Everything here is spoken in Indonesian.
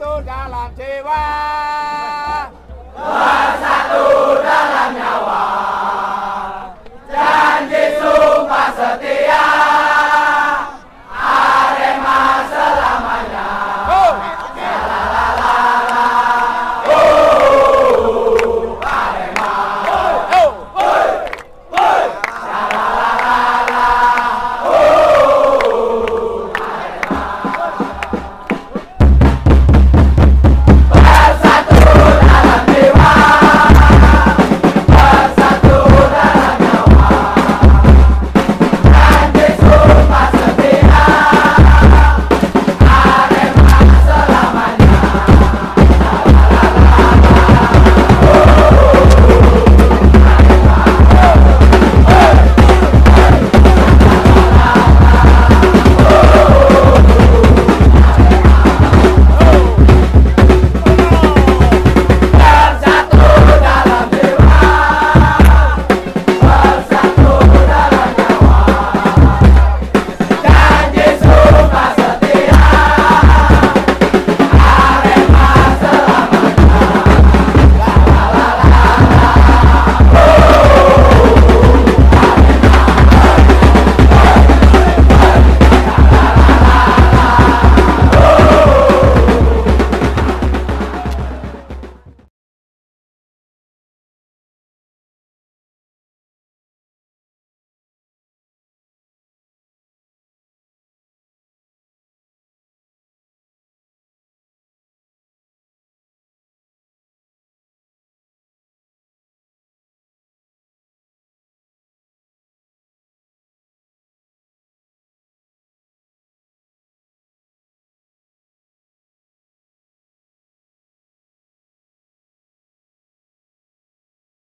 satu dalam jiwa. Bersatu dalam nyawa Janji sumpah setia